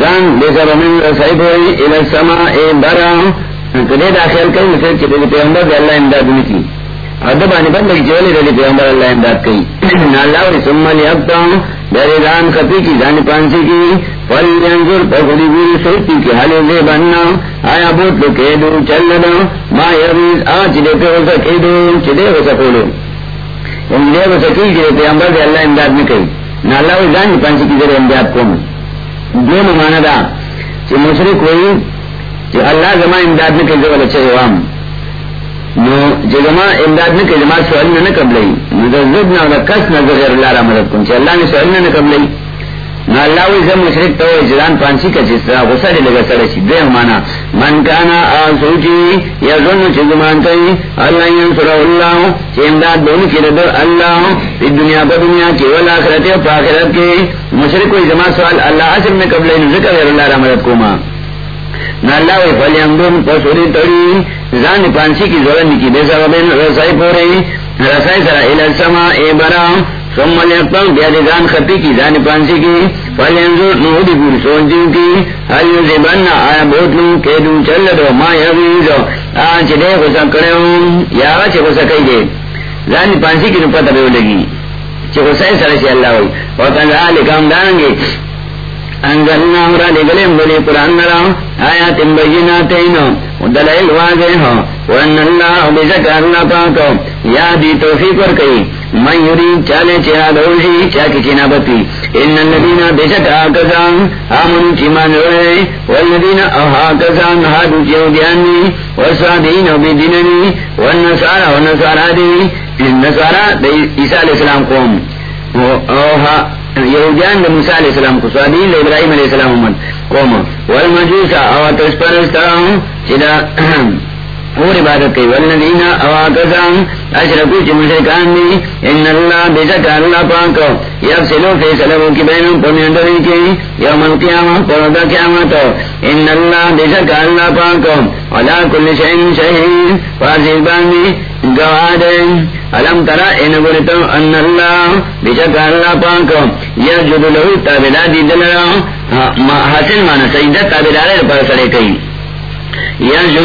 زان بے سب رسائی اے برا. کدے داخل کئی مطلب مثل چپے پیغمبر دے اللہ امداد نکی ادب آنے رلی پیغمبر اللہ امداد کئی اللہ وی سمم کی پانسی کی. گوری کی دے بننا آیا بوت لو چل دو ما یریز آج چلے پہ ہو سکیدو جی پیغمبر دے اللہ امداد نکی اللہ وی زان پانسی کی ذرے امداد کون دو مانا دا کہ مشرق ہوئی کہ اللہ جمع امداد میں کہ جب اچھے عوام نو جو امداد میں کہ جماعت سوال میں نہ قبل مدد نہ کس نظر اللہ را مدد کن اللہ نے سوال میں نہ قبل نہ اللہ وی زم تو پانسی کا جس طرح غصہ دے لگا سڑے سی دے مانا، من کانا یا ظن کئی اللہ ینصر اللہ، چی امداد کی ردر اللہ پی دنیا پا دنیا کی والآخرت پاخرت کی. مشرق کوئی زمان سوال، اللہ عصر میں قبل ذکر غیر اللہ را مدد کو ماں نہ اللہ وی فلی پسوری تڑی زان پانسی کی ظلم کی بے سبب رسائی پوری. رسائی سرا الاسما اے برا ثم لیقتم بیادگان خطی کی زان پانسی کی فلینزو نہودی پوری سونجیو کی حل یوزبن آیا بوتلو کیدو چل دو ما یغیزو آن دے خسا کرے یا آغا چھ خسا کئی دے. پانسی کی نپتا بیو لگی. سر اللہ ہوئی. وقت ذالکام انزلنا قرآن نرا. دلائل واضح ہو. وان اللہ بزک اللہ پاکو توفیق ورکی من یرید چالے چہا دوشی چاکی چنا بطی ان الذین بزک آکسان، آمنو چیمان روئے۔ والذین آکسان حادو چیو دیانی والسادین و بیدیننی۔ والنسارا والنسارا دی۔ نسارا دی عیسیٰ علیہ السلام قوم۔ اوہا یہودیان دا موسیٰ علیہ السلام کو سوادین دا ابراہیم علیہ السلام امت قوم۔ والمجوسا اواتس پرستان چدا اور عبادت کی والذین اواکسان اشرکو چی مشرکان دی، ان اللہ بیزک اللہ پاکو یفصلو فیصلو کی بینوں پمیندری کی، یوم القیامہ پردا قیامت، ان اللہ بیزک اللہ پاکو علا کل شہن شہین فاسق باندی گوادن علم ترا ان گرتو ان اللہ بیزک اللہ پاکو یجد لہو تابدادی دلرا ہاں، حسن مانا سجدہ تابدارے پر سڑے کئی۔ یا جو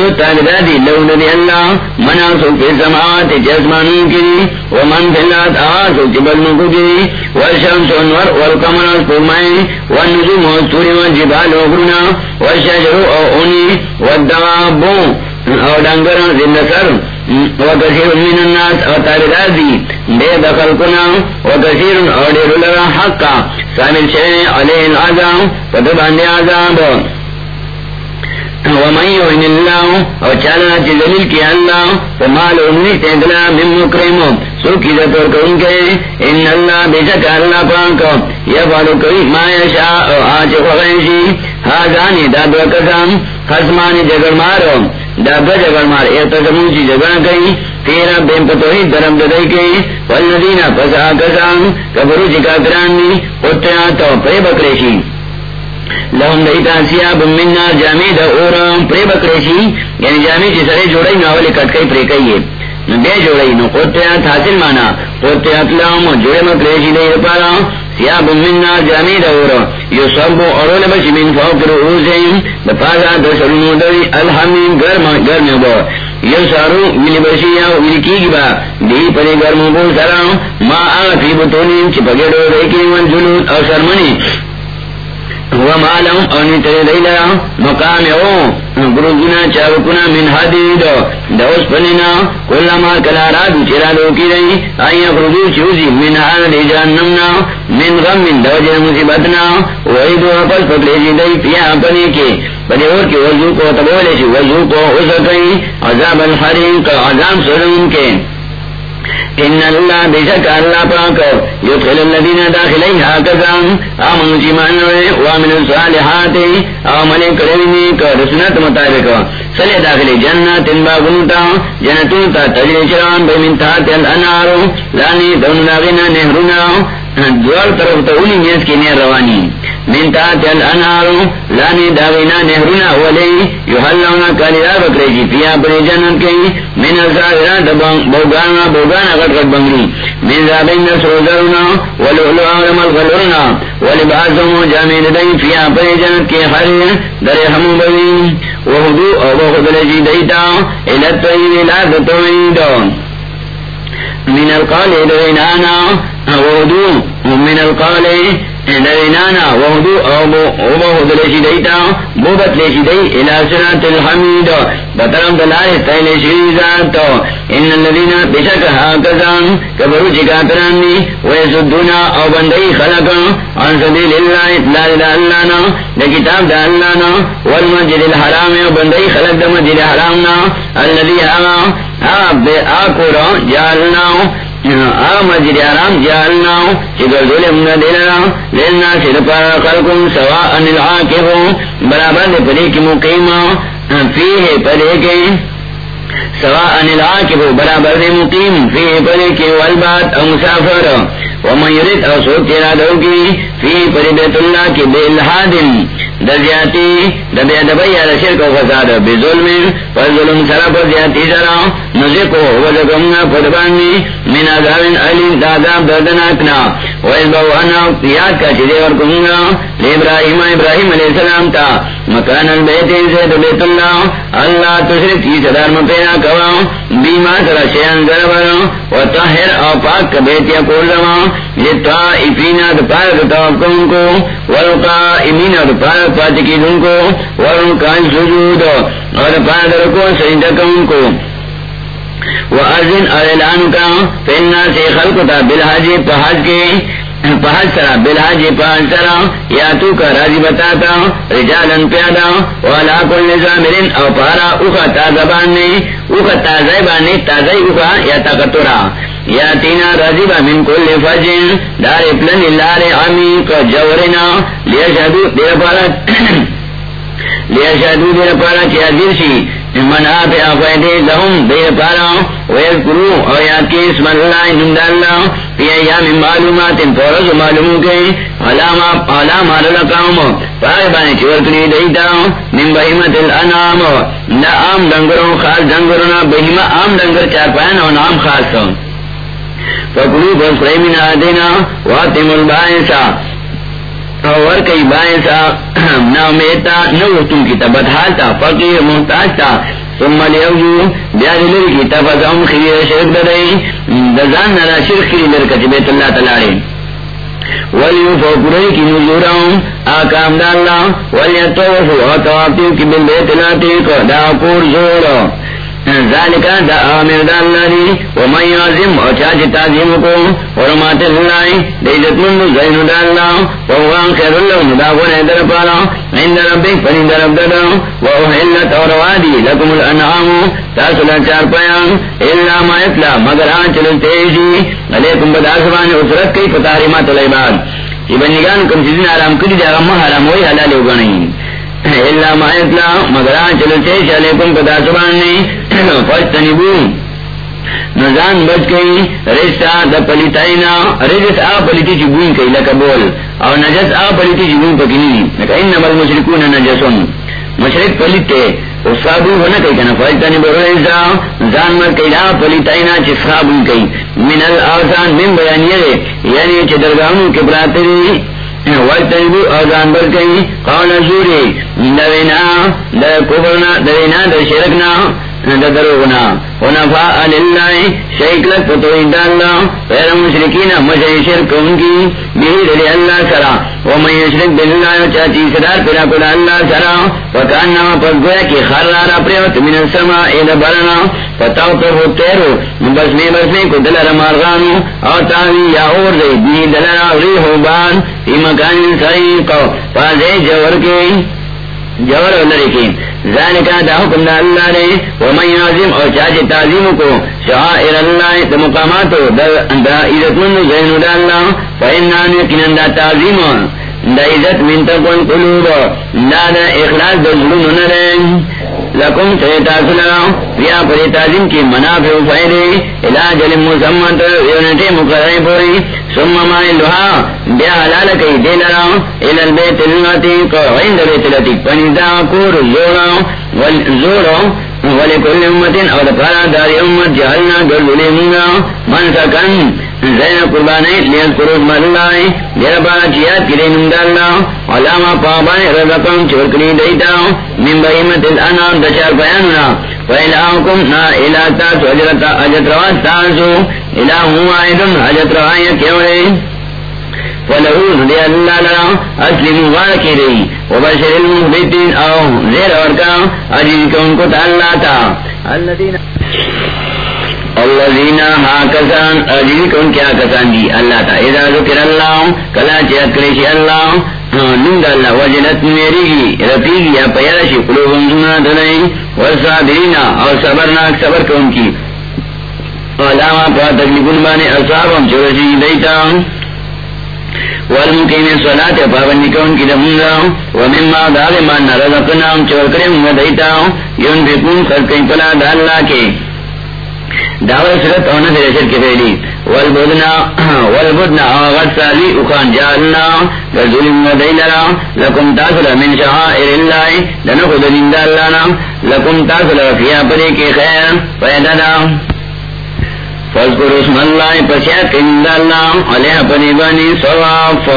اللہ منا سو کے سماعت جسمانی کی ومن فلات آسو جبلنو کو کی والشمس انور والقمر والنجوم والجبال وغرنا والشجر او اونی والدوابو او ڈنگر زندسر وکثیر من الناس او بے دخل کنا وکثیر حقا سامل عذاب ومن يهن الله او چالا چی دلیل کی اللہ فمال امنی تیدلا من مکرمو سوکی ذکر کرن کے ان اللہ بیشک اللہ پاکو یفعلو کئی ما یشاء او آج خوغیشی حاضانی داد وکسام خسمانی جگر مارو. داد جگر مار. اعتصمون چی جگر کئی. تیرا بین پتوہی درم ددائی کئی. والذین پسا کسام کبرو چکا کرانی اتیاتو پری بکریشی. لهم دیتا سیاب من نار جامع دا اورم پری بکریشی یعنی جامع چی سرے جوڑائی ناولی کٹکئی پری کئیے نو بے جوڑائی نو قطعات حاصل مانا. قطعات لهم جوڑے مکریشی دے پارا. سیاب من نار جامع دا اورم یو سبو اورول بشی من فوق رؤوسیم دا پازا دا سرمو دوی. الحمین گرم گرم بو یو سارو ویلی بشی یا ویلی کی گی با. دی پری گرم بو سرام ما آغا فی بطونیم چی پگیڑو ریکی من جلود او سرمنی. وما لهم ان تريديلا مقام او غروغنا چاوكنا من دوس من حال من غم من مصیبتنا اپس دی پیا پنی کے پدی اور کی وضو کو تبولے چی کو عذاب الحریم کا عذاب سرون کے ان اللہ بشک اللہ پاک یدخل الذین داخلیہا کزام آمنو چیمان وامن الصالحات. آمن کرنی کا رسنت مطابق. سلے داخلی جنت باغنتا جنتونتا تجری چران بمن تحت لانی دون نہرنا ہاں، دوار طرف تولی نیت کی نیر روانی من تحت الانارو لانی داغنا نہرنا ولی یحلونا کالی را بکرشی جی پیا پری جنت کی مین بوگانا بوگانا کٹ کٹ بنگلی مین رابین سروزرنا ولولو آرمل غلورنا ولی بازمو جامین دئی پیا پری جنت کی ہر در ہم بوی وہدو، او بخدل جی دیتا۔ الت طیب لا تتوید من القال دوینانا وہدو من القال نرینانا وحدو او بہد لیشی دیتا بوبت لیشی دی الى سنات الحمید بطرم دلار تیل شریزات ان اللذین بشک حاکزان کبرو چکاترانی ویسدونا او بندئی خلقا. عن سبیل اللہ اطلال دا اللہنا دا کتاب والمسجد الحرام او بندئی خلق دا مسجد حرامنا اللذی آرام جالنا چکر سرپا خلقم سوا انل آکفو برابر دے پلے کی مقیم ہاں، فی ہے پلے کے۔ سوا انل آکفو برابر دے مقیم۔ فی ہے پلے کے والبات او مسافر۔ ومن یرد او سوک تیرا دو کی، فی پلی بیت اللہ کی بے درجاتی دبی دبی یا شرک و فساد بے ظلم. پر ظلم سرا. پر زیادی سرا نزکو وزکمنا پدبانی من عذاب علی داداب دردناکنا. ویزبو انا، یاد کا چیزے ورکمنا. لی ابراہیم ابراہیم علیہ السلام تا. مکان البیت زید بیت اللہ اللہ تشرک کی صدار مپینا کوا، بیما سرا شیان ضربر و تحر او پاک کا بیت یا کول روا لتا افینا دپار دتاکن کو، ورقا امینا دپار پاتی کی دن کو ورقا سجود، اور پارک رکو پادر کو۔ سجدکن کو وَأَذِنْ أَرِلَانُ كَا فِنَّا سِ خَلْقُتَا بِالْحَجِ پَحَج کے پہج سرا بلحج جی پہج سرا یا تو کا راضی بتاتا رجالن پیادا والا کل نظامرین او پارا اوخا تازبان نے اوخا تازبان نے تازی اوخا یا تقترا یا تینا راضی با من کل فجن، دار پلن لار عمیق جورنا۔ لیا شہدو دیر پارا لیا شہدو دیر پارا چیا دیر شی منافع فائدے لهم دے پارا ویذکرو او یاد کی اسم اللہ نمد اللہ فی ایام معلومات فورز معلوموں کے علامہ علامہ لکاؤم فائبانی چورکنی دیتا من بہیمت الانام نا عام دنگروں خاص دنگروں بہیمہ عام دنگر چار پائن اور نام خاص ہوں فکلو بسرائی من آدینا واتم البائسا اور کئی باعثا نہ میتا نہ وہ تم کی تبت حالتا فقیر محتاج تھا ثم لیوجو بیاد لر کی تبت ام خیر شرک درائی دزان نرا شرک خیر لر کچ بیت اللہ تلاری ولیو فوقرائی کی نزوراؤں آکام دا اللہ۔ ولیتوفو اتوابتیو کی بالبیت لاتی کو دا کور زورو۔ ذالکا دا آمیر دا اللہ دی ومن یعظم، او چاچ تعظیم کو حرمات اللہ دیدت من زین دا اللہ. ووان خیر اللہ مدافون در پالا. عند ربک پنی در ابدادا ووحلت اور وادی، لکم الانعام. تاسولا چار پیان اللہ ما اطلا مگر ہاں آن چلتے جی علیکم بداسبان اسرت کئی فتحریمات العباد. یہ بندگان کم چیزیں آرام کری جا، غم ہوئی، حلال ہوگا نہیں. اللہ ما مائتلا مگر چلتے چلے کم پتا سبان نے فجتنبو نزان بچ گئی رشتہ دا پلیتائینا، رجس آ پلیتی چی کئی، لکا بول. اور نجس آ پلیتی چی پکنی. لکا انما المشرکون نجسون. مشرک پلیتے صابو ہونا کئی کنا. زان مر کئی پلیتائینا چی صابو کئی. من من بیانیے یعنی چی درگاہوں کے براتری قَوْلَ زُورِ دَوِنَا دَوِنَا دروغنا ونفاء للہ. غیر مشرکین مشری شرک ان کی. بہی دلی اللہ سرا. ومن یشرک باللہ چاچی صدار اللہ سرا. وکاننا پس گویا کی خرارا پریوت من السماء اید برنا. فتاو پر ہو تیرو. بس میں بس میں کو دلر مارغانو. او تاوی یا اور دے. بی دلر بان. مکان سعیق پازے جور کے. جوڑ لڑی کی۔ ذالکا دا حکم دا اللہ نے، ومن یعظم، اور چاچے تعظیم کو، شعائر اللہ، دا مقاماتو دا دا عزت من زینو دا اللہ فإنان یکنن دا تعظیم۔ دا عزت من تقن قلوب، دا دا اخلاص دا ظلم نرین لکم سیتا سلا یا پر تعظیم کی منافع فائدے. علاج المسمت یونٹے مقرر پوری. ثم ما الها بیا حلال کئی دے لرا. الى البیت النتی کو عند بیت لتی پنیدا کور زورا. والزورا بولے کل امت اور پارا داری امت. جہلنا گردلے منگا من سکن. زین قربان لیت قروض ماللہ میرا پارا چیات کرے نمد اللہ علامہ پابان رزقم چورکلی دیتا من بہیمت الانام دچار بیاننا فإلهكم نا إلهتا سوجرتا أجت روات تاسو إله واحد أجت رواية كيولي فلہو دے اللہ لرا اصلی مبارک رہی، وبشر المحبتین او زیر ورکا عجیز کے ان کو تا اللہ تا۔ الذین ہا کسان عجیز کے ان کیا کسان دی اللہ تا اذا ذکر اللہ، کلا چیت کریشی اللہ ہاں، نند اللہ، وجلت میری گی رپی گی یا پیرشی قلوبم سنا دلائی والصابرین، اور صبرناک صبر کے ان کی علامہ پا تکلیفن بانے اصابم چورشی دیتا۔ ہوں والمقیم صلاة، پابندی کون کی دمونگا ومما دال مان رزقنام چورکرے مونگا دیتا۔ ينفقون خلقین، پلا دا اللہ کے۔ دعوی سرط اونا در اشر کے پہلی والبدنا والبدنا آغت سالی اخان جالنا. رزولی مونگا دیلرا لکم تاثل من شعائر اللہ. لنخد دین دا اللہ نا لکم تاثل فیا پرے کے خیر. فیدہ دا فذکر اسم اللہ پسیات کند اللہ علیہ پنیبانی صواف.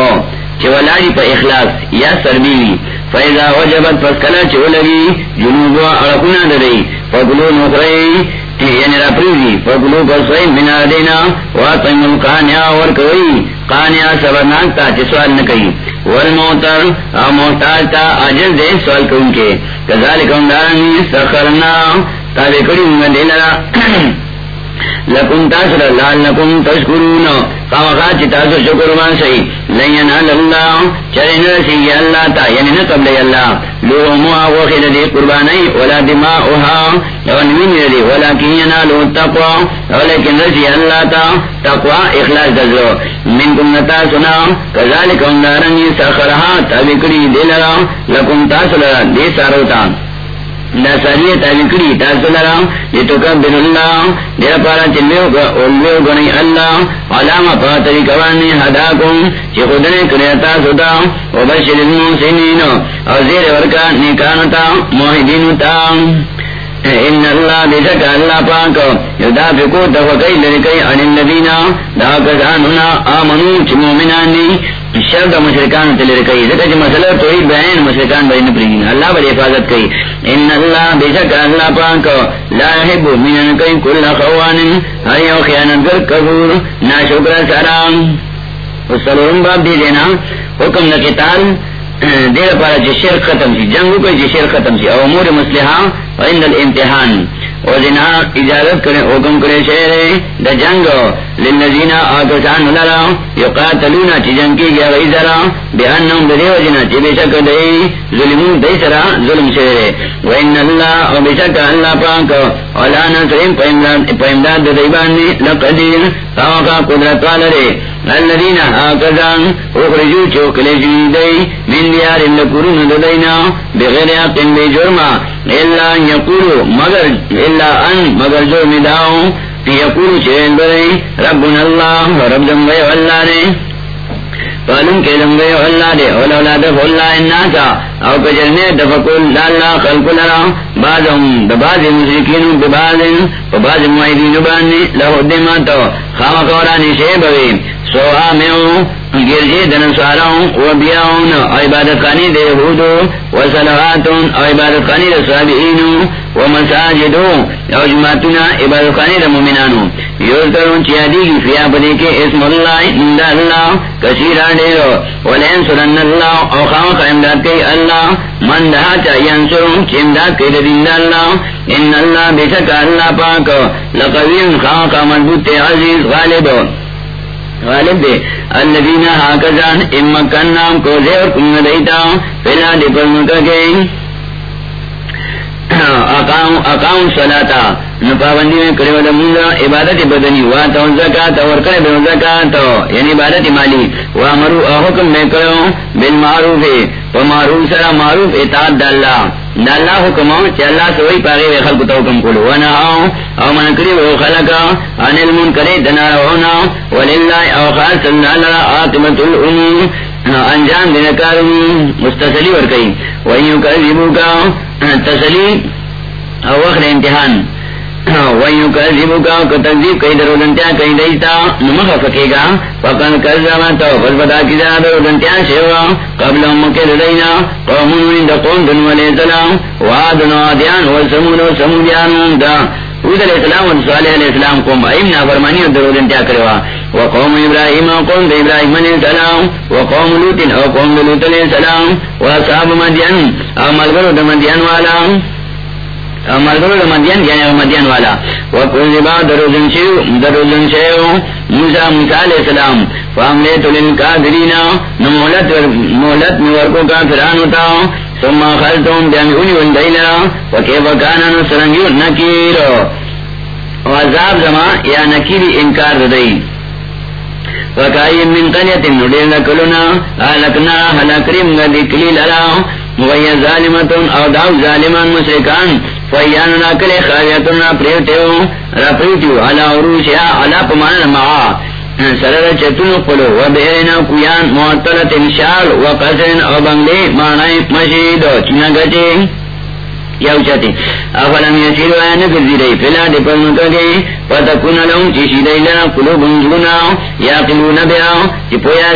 چولاڑی پا اخلاص. یا سربیوی. فیضا وجبت فسکلا چولگی جنوب و عرقنا دری فقلو نخری. یعنی راپریزی فکلو کسوئی منا دینا واتم کانیا ورکوئی کانیا قانیا سبرناکتا چسوال نکئی۔ والموتر موتاج تا عجل دے سوال کون کے کذالک اندارنی سخرنا تابے کری مگا دیلرا لکم تاثر لال لکم تشکرون خواقا چی تاثر شکر مان سی لین اللہ. چرے نرسی اللہ تا. یعنی نقبل اللہ. لو موا وخید دی قربانی. ولا دماؤها ونمین دی ولا کی ینالو تقوی ولیکن رسی اللہ تا. تقوی اخلاص دزو. منکم نتا سنا کذالک اندارنی سخرها تابکری دلرا لکم تاثر دی ساروتا دا ساری تاویکڑی تاسو لرا لتکبر اللہ، دیر پارا چلویو گنی اللہ. علامہ پا پاتری کوانی حداکم چی خودنے کریتا ستا و بشر المحسنین، او زیر ورکا نکانتا موحدینتا ان اللہ بشک اللہ پاک یدافقو تفقی لرکی عن النبینا دا کسانونا آمنو چی مومنانی شر دا مشرکان تلر کئی ذکر چی مسئلہ توی بین مشرکان بین پریگین اللہ بڑی حفاظت کئی۔ ان اللہ بشک اللہ پاک لا حب من کئی کل خوان۔ ہر یو خیانتگر کبور ناشکر سرام سلورم باب دی دینا حکم نکتال دیر پارا چی شرک ختم سی جنگو کوئی جی چی شرک ختم سی او امور مسلحہ وعند الامتحان۔ اور جنا اجازت کرے حکم کرے شہر دا جنگ للذین آکسان لرا یقاتلونا چی جنگ کی گیا غی ذرا بیاننم دے وجنا چی بے شک دے۔ ظلمون دے سرا ظلم شہر وین اللہ و بے شک اللہ پاک اولانا سرین پیمداد دے دیبانی لقدیر فاقا قدرت والرے الذين هكذا اخرجوا چوکلے جوی من دیار لکرون ددینا بغیر حق بجرما الا ان یقولو مگر الا ان مگر جو مداؤ یقولو چین برئی ربنا اللہ رب دنگئے واللہ نے فعلم کے دنگئے واللہ دے اولا دف اللہ اناسا او کجرنے دفقل لالا خلق لرا بعضهم ببعض مشرکین ببعض ببعض معایدین بانی لہو دیماتو خام قورانی شیبوی سوہا میں گرجی دن ساراؤں و بیاؤں عبادت خانی دے ہودو و صلواتوں عبادت خانی دے صحابئینوں و مساجدوں او جماعتنا عبادت خانی دے مومنانوں یوزکرون چیادی کی فیا پدے کے اسم اللہ اندہ اللہ کثیرہ دیرو ولین سرن اللہ او خام خیمداد کئی اللہ، من دہا چاہی انسروں چی امداد کئی دین اللہ، ان اللہ بے شک اللہ پاک، لقویم خام کا مضبوط، عزیز، غالب۔ غالب دے۔ الذین حاکزان امکن نام کو دے زیر کن دیتا فیلا دی پر مکہ گئی اقام صلاتا نپابندی میں کرے والا منگا عبادت بدنی. واتا زکاة اور کرے بے زکاة یعنی عبادت مالی. وہ وامرو احکم میں کرو بن معروف بالمعروف ومعروف سرا معروف اطاعت داللہ داللہ حکمو چی اللہ سوئی پاگے وی خلق تو حکم کلو ونہاو او من کرے کری وی خلقا عن المنکری دنارہونا وللہ او خاص اللہ آتمت الامور. انجام دن کارو مستسلی ورکی. ویو کذبو کا تسلی او وقت امتحان. ویو کذبو کا کو تکذیب کئی درو دنتیا کئی دیتا نمخ فکے گا فقن کذبا تو بل بدا کی جا درو دنتیا شیوا. قبل امکے دینا قومون دا قوم دا حود علیہ السلام. و صالح علیہ السلام قوم ایم نافرمانی و درو دنتیا کروا وقوم ابراہیم و قوم دا ابراہیم علیہ السلام، وقوم لوت و قوم لوت علیہ السلام و اصحاب مدین او ملگر دا مدین والا مدین مدین یعنی والا. دروزن دروزن موسا موسا علیہ السلام فاملے تو کا درینا مہلت مہلت میں ورکوں کا فران ہوتا سما خل تم دینا وکے بکانا سرنگی نکیر عذاب زما یا نکیری انکار دئی وکائی من قلیت نڈیر آلکنا لرا. وی ظالمتن او داو ظالمان مسرکان ناکل خاویتن علا علا معا سرر چتن قلو و بیرنا کویان، معطلت انشال و قصرن او بنگلی مشید چنگتی یو افلم یسیرو آیا رئی فلا دی پر فتکون چیشی دی لنا قلوب انزونا یا قلون بیا چی پویا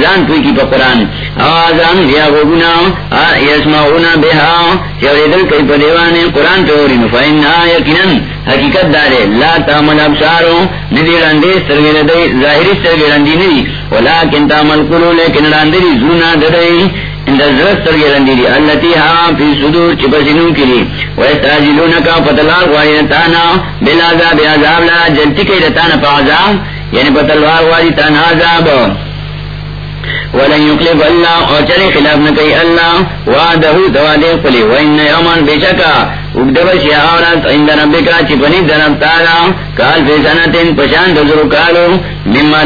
زان کی پا قرآن۔ آزان غوگونا یسمعونا کئی قرآن آیکنن حقیقت دارے۔ لا تعمل ابسارو ندی ظاہری سرگیر رندی ندی۔ ولیکن تعمل قلو لیکن زونا دردی صدور فتلار بالعذاب عذاب جلتی کئی رتانا پا عذاب۔ یعنی غواری تانا عذاب۔ ولن اور چلے خلاف نہ کئی اللہ۔ وعدہ دوادے قلی، وإن يومان بے شکا۔ اگدبشی عند ربکا چپنی کال فی سنتین کالو، مما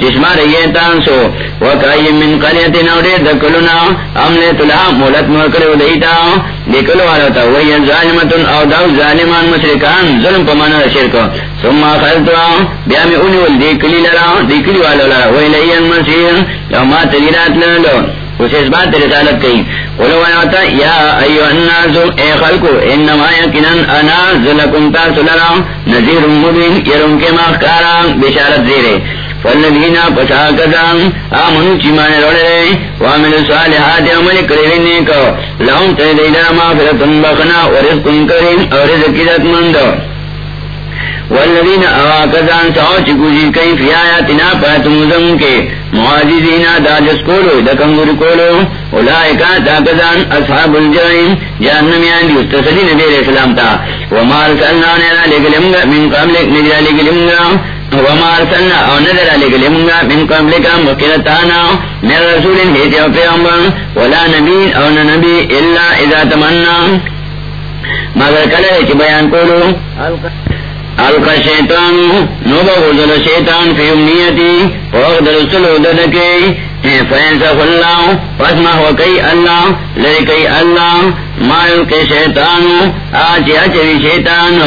چشما ریتان سو. وکائی من قریتین مولت مرکلو دیتا. دیکلو وی ظالمتن او داو ظالمان مشرکان ظلم پمانا شرک. ثم خلطوا بیامی اونی والدیکلی لرا، دیکلی والا لرا. وی مسیر تلیرات لرلو. اس اس بات رسالت کئی قلو آتا یا ایو الناسو اے خلقو انما یکنن انا ذلکم تاسو لرا نظیر مبین، یرم کے مخکارا بشارت زیرے فالذین پسا کسان آمنو چیمان روڑے وامن صالحات، عمل کریونے کو لهم تیدیدہ مافرتن بخنا، ورزقن کریم، اور رزق مندو والذین اواکزان ساو چکوزی کئی فی آیاتنا پاتموزم کے معاجزین داجس کولو دکنگر کولو، اولائکا تاکزان اصحاب الجرائم جہنمیان دی استصدی نبی علیہ السلام تا۔ ومار سلنا نیرا لگلمگا من قبلک نجرا لگلمگا ومار سلنا او نظر لگلمگا من قبلکا مقرتانا من رسول حیث و پیغمبر۔ ولا نبی او نبی الا اذا تمنا۔ مگر کلے چی بیان کولو۔ الکا شیطان نو بغزل شیطان فی امیتی فوق درسلو ددکی فینسخ اللہ پس فاسمح وکی اللہ لرکی اللہ مایل کے شیطان آچی اچوی شیطان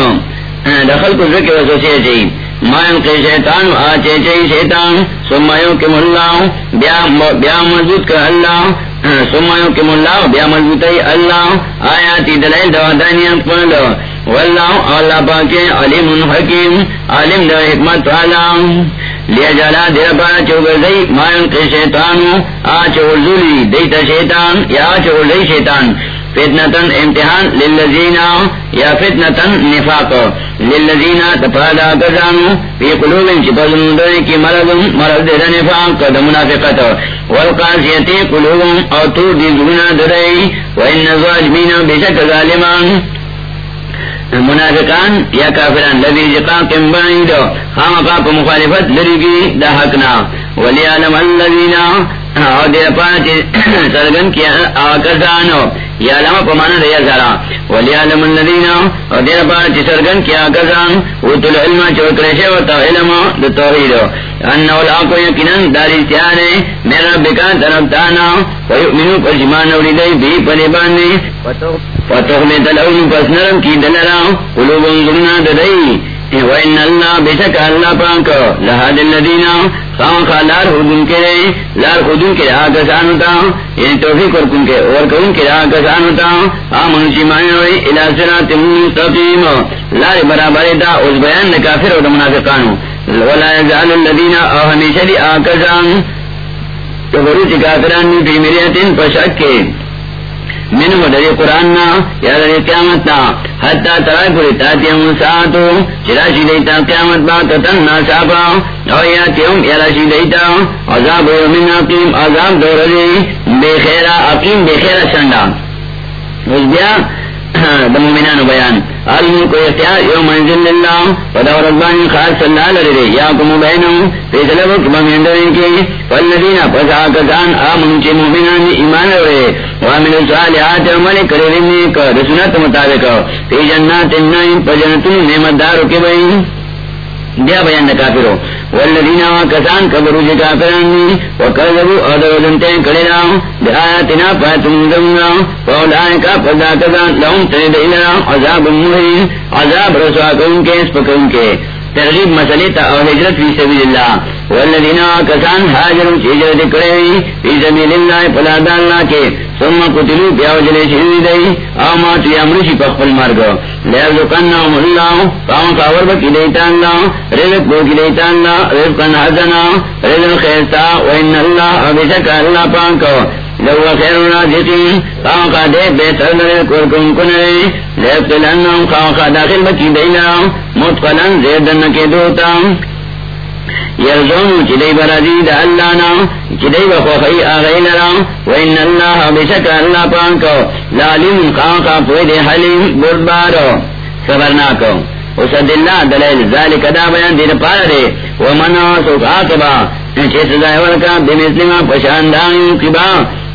دخل کو ذکر وسوسی چاہیے مائن کے شیطان آچے چاہیے شیطان سمیوں کے ملا بیا مضبوط کا اللہ سمیوں کے ملا بیا مضبوط اللہ آیا تی دلائل دوا دانیاں پڑھ واللہ اللہ پاکے علیم حکیم علم دا حکمت والا۔ لیا جالا دیر پارا چوگر دی، مائن کے شیطان، آ چور زولی دیتا شیطان، یا چور دی شیطان۔ فتنتن امتحان للذینا یا فتنتن نفاق۔ للذینا تفادا کزانو فی قلوبن چپزن دوئے کی مرض مرض دیر نفاق دا منافقت۔ والقاسیتی قلوبن او تو دی زونا درئی وإن ظالمین بشک ظالمان۔ منافقان یا کافران، لذی جقاق کم بعید خام قاپ مخالفت لرگی دا حقنا. ولی علم اللذینا دیر سرگن کیا آکسانو یا لما پمانا دیا ولی علم دیر پاچی سرگن کیا آکسان اوتو العلم چوکرشے و تو علم انہو لاکو داری میرا بکان طرف تانا ویؤمنو پر جمان اولی دی بھی پریبانی فتوخ میں دلعون پس نرم کی دلرا. قلوب ددئی وَإِنَّ اللَّهَ بِشَكَ اللَّهَ پاک۔ لَهَدِ الَّذِينَ خام خالار کے رہے لار خودن کے رہا کسان ہوتا۔ یعنی توفیق اور کن کے، اور کن کے رہا کسان ہوتا۔ جی ہوئی مستقیم۔ لار برابر دا، اس بیان نکافر اور منافقانو ولا يزال الذين ہمیشہ دی تو بروچ کافران پشک کے۔ من ودری قرآن نا، یا دری قیامت نا۔ حتی ترائی پوری تاتی ہم ساتو۔ چراشی دیتا قیامت با تن نا ساپا او یاتی ہم یراشی دیتا۔ عذاب یومن عقیم عذاب دور دی۔ بے خیرہ عقیم بے خیرہ سنڈا اس بیا مومنان بیان. علم کو اختیار یو منزل اللہ خاص اللہ بینم فیصلہ وقت بمیندرین پسا کسان آمن مومنان ایمان صالحات عمل نیک مطابق. فی جنات النائم پجنتن نعمت دارو کے بین دیا بیان کافرو. والذین کسان کبرو جی کافرانی وکذبو ادرودنتے کڑینا بآیاتنا پاتم دمنا فاولائکا فضا کسان لهم ترید الہ، عذاب مہین، عذاب رسوا کن کے اسپکن کے ترغیب مسئلے تا اور ہجرت فی سبیل اللہ والذین کسان حاجروا چی ہجرت کرے فی سبیل اللہ فلاد اللہ کے۔ ثم قتلوا بیا وجلے شہید دی اما تو امرشی پخپل مرگ. لیرزقنهم اللہ. قام کاور بکی دیتا اللہ. رزق بو کی دیتا اللہ. رزقا حسنا رزق خیرتا. وان اللہ بشک اللہ پاک لو خیر الرازقین. خام خا دے بہتر لرے کرکم کنے لیبتلنم خام خا داخل بکی دینا. متقلن زیدن کے دوتا. یرزون چدئی برازی دا اللہ نا چدئی بخوخی آغی لرا وین اللہ بشک اللہ پانکو لالیم خام خا پوید حلیم بردبارو صبرناکو اسد اللہ دلیل ذالک دا بیان دیر پارا دے۔ ومنا سوک آقبا چیت زائور کا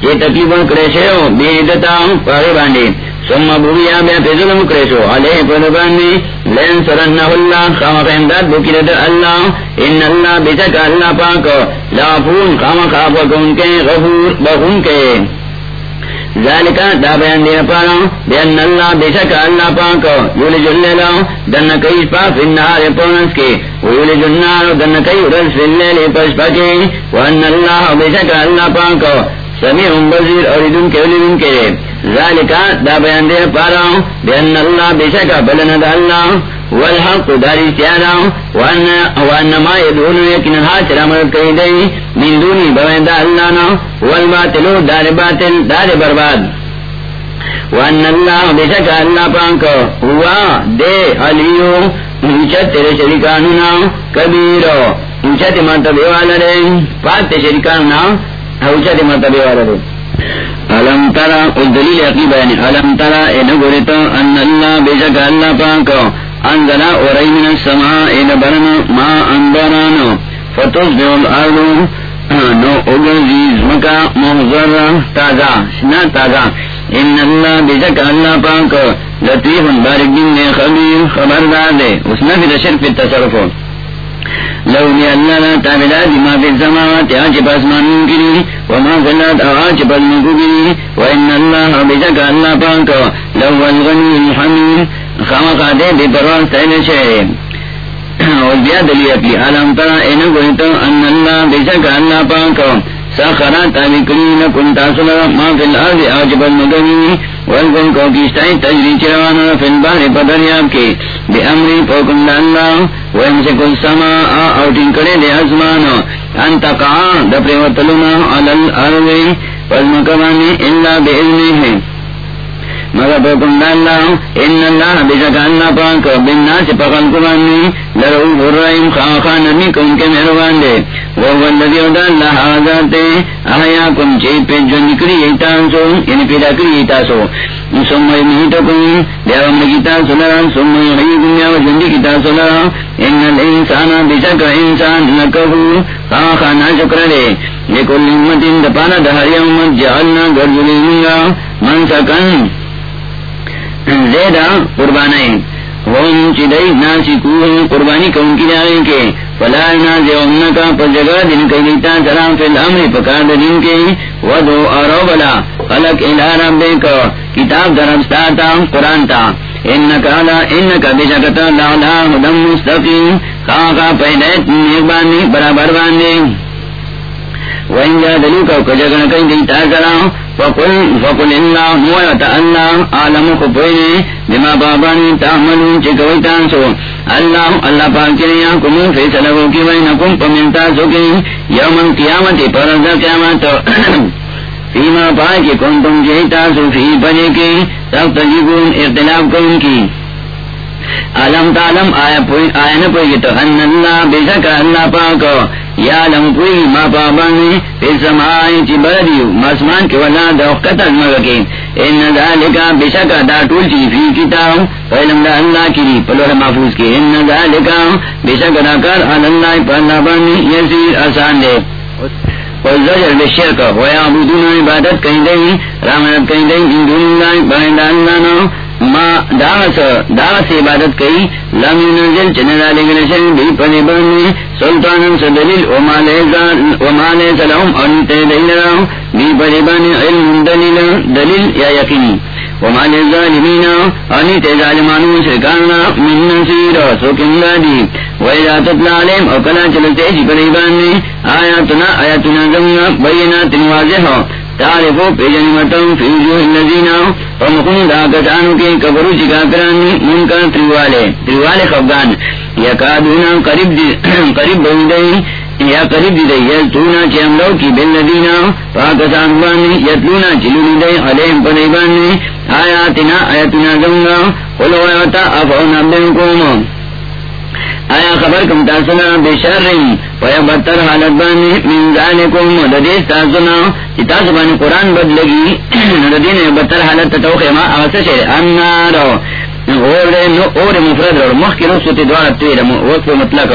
یہ تکلیفوں کریشے ہو بیدتا پاگے باندے بیا پی ظلم کریشو علیہ پدبانی لین سرنہ اللہ خام خیمداد بکرد اللہ۔ ان اللہ بشک اللہ پاک۔ لافون خام خواب کن کے، غفور بخون کے۔ ذالکا دا بیان پارا بیان اللہ بشک اللہ پاک۔ یولی جلیلہ دن کئی پا فی النہار پونس کے۔ ویولی جنار دن کئی رس فی اللیل پشپا کے وان اللہ بشک اللہ پاک۔ سمی سمیع بزیر اور ادن کے ولدن کے ذالکا دا بیان دے پارا۔ بیان اللہ بے بشکا بلند اللہ۔ والحق داری سیارا وانما یدعون یکن حاج رامد کئی دی من دونی بوین دا اللہ نا۔ والباطلو دار باطل دار برباد۔ وان اللہ بشکا اللہ پانکو ہوا دے علیو۔ انچت تیرے شرکانونا کبیرو۔ انچت مرتبے والا دے۔ پاک تے شرکانونا اوچت مرتبے والا دے۔ علم ترا اس دلیل یقی بیانی۔ علم ترا اے نگوریتا ان اللہ بشکا اللہ پانکو انزلا اوری من السماء الى برن ما انبرانو۔ فتصبح الارض۔ نو اگرزیز مکا محضر تازا شنا تازا ان اللہ بشک اللہ پاک۔ لطیف بارک دن دے خبیر، خبردار دے۔ اس نفی تشرف تصرفو۔ لو لونی اللہ لا تابدہ دی ما فی السماوات آج پاس مانون کری وما فلات آج پاس مکو کری وإن اللہ بشک اللہ پاک لو الغنی الحمید خامخا دے بے پرواز تینے شہر اور بیا دلی اپلی علم ترا این گویتو ان اللہ بیشک اللہ پاکو ساخرا تابی کری لکن تاصل ما فی الارض آجب المدنی والکن کو کشتائی تجری چروانا فی البحر پدریاب کے بے امری پوکن دا اللہ ویمسک السماء اوٹین کرے دے ازمانو انتقا دپری وطلنا علی الارض والمکوانی اللہ بے اذنی ہے مگر پکم اللہ ان اللہ بشک اللہ پاک بننا سے پخل قرآنی لرعوف الرحیم خواہ خواہ نرمی کن کے مہربان دے وہ والذی ادا اللہ آزاتے احیاکم چی پہ جو نکری ایتاسو یعنی پیدا کری ایتاسو سم یمیتکم دیوام لگیتا سلرا سم یحییکم یا وجندی کتا سلرا ان الانسان بشک انسان لکہو خواہ خواہ نا شکر دے لکل امت ان دپانا دہر یومت جعلنا گرزلی منگا من سکن زیدہ قربانی وہم چدئی ناسی کو قربانی کون کی جائیں کے فلا کا پر جگہ دن کے لیتا سلام فی الامر پکار دن کے۔ ودو اور بلا خلق الہ رب کتاب درستا تا قرآن تا۔ ان کالا ان کا بے شکتا لالا ہدم مستقیم خواہ خواہ نیک برابر باندھے۔ وإن جادلوك وكجغن كي دي تاكرا فقل فقل الله مويتا الله عالم خبويني بما باباني تعملون چكوي تانسو. اللہ اللہ پاک چنیا کمون فیصلہ کی بینکم پمنتا سوکی یوم القیامت پرد قیامت. فیما پاکی کنتم جیتا سو فی بنے کی تب تجیبون اختلاف کن کی. علم تعلم آیا پوئی آیا نہ پوئی تو ان اللہ بے شک اللہ پاک یا لم پوئی ما پابانی پھر سمائی چی بردیو مسمان کے ولا دوقت المرکی ان ذالکا بے شک دا ٹول چی فی کتاب فیلم دا اللہ کی پلوڑ محفوظ کی. ان ذالکا بے شک دا کر اللہ پر اللہ بانی یسیر آسان دے. والزجر بالشرک ویعبدون عبادت کہیں دیں رامنت کہیں دیں، ان دون اللہ بہن اللہ نو ما داس داس عبادت کئی، لم ينزل چندا لگن بھی پنے بنے سلطان سدلیل وما ليس لهم ان تدين لهم بھی پنے بنے علم دلیل دلیل یا یقینی. وما للظالمین ان تظالمانو شرکانا، من نصير سوکن دادی وإذا تطلع عليهم، او کلا چلتے جی پنے بنے آیاتنا آیاتنا زمنا، بینات واضح. تعرفو پیجنی متم فی جو اللذین پمکن دا کسانو کے کبرو چکا کرانی من کا تریوالے. تریوالے خفگان. یا کادونا قریب دی قریب بندئی یا قریب دی دی. یلتونا چی امرو کی باللذین پاکسان بانی. یتلونا چلونی دی. علیم پنی بانی. آیاتنا آیاتنا زمگا قلو آیاتا عبدن کومو آیا خبر کم تاسنا بے شر رہی پیا بدتر حالت بانی من ذالکم ددیس تاسنا، چی تاس بانی قرآن بد لگی ندین بدتر حالت توقع ما آسا شے انار اور مفرد اور مخ کی رخ سوتی دوارا تیر وقت مطلق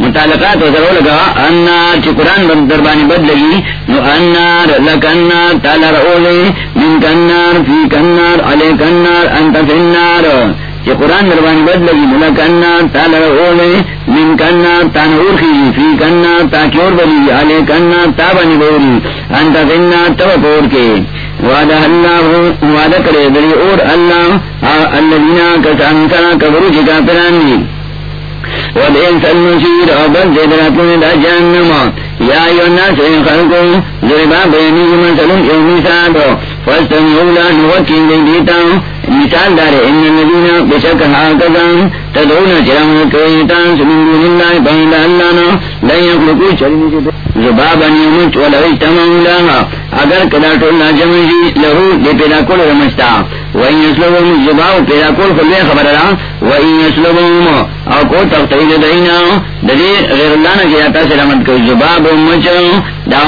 متعلقات و ضرور لگا، انار، چی قرآن بد دربانی بد لگی، نو انار لکنار تالر اولی من کنار، فی کنار، علی کنار، انت فی النار کہ قرآن نروانی بد لگی، ملا کرنا تالا اولے من کرنا تان ارخی فی کرنا تاکی اور بلی، آلے کرنا تا بنی بولی، انتا فننا تو پور کے۔ وعدہ اللہ، وعدہ کرے دلی اور اللہ اللہ دینا کسان سنا کبرو چکا پرانی وَبِئْسَ الْمَصِيرُ أَبَدْ ذِكْرَةٌ إِلَى جَهَنَّمَ يَا أَيُّهَا النَّاسُ إِنْ خَلْقُكُمْ ضُرِبَ بَيْنِكُمْ مَثَلٌ كَمِثَالٍ مثال دار ان الذين بشك هكذا تدعون دون الله بين الله لا يخلقوا شيئا يموت ولو اجتمعوا لها. اگر کدا ټول جمع شي له دې پیدا کول رمستا وای یسلوم زباو پیدا کول خو به خبره را. وای یسلوم او کو تختید دینا. د غیر الله نه چې تاسو رحمت کوي زباب مچ. دا